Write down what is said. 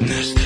This.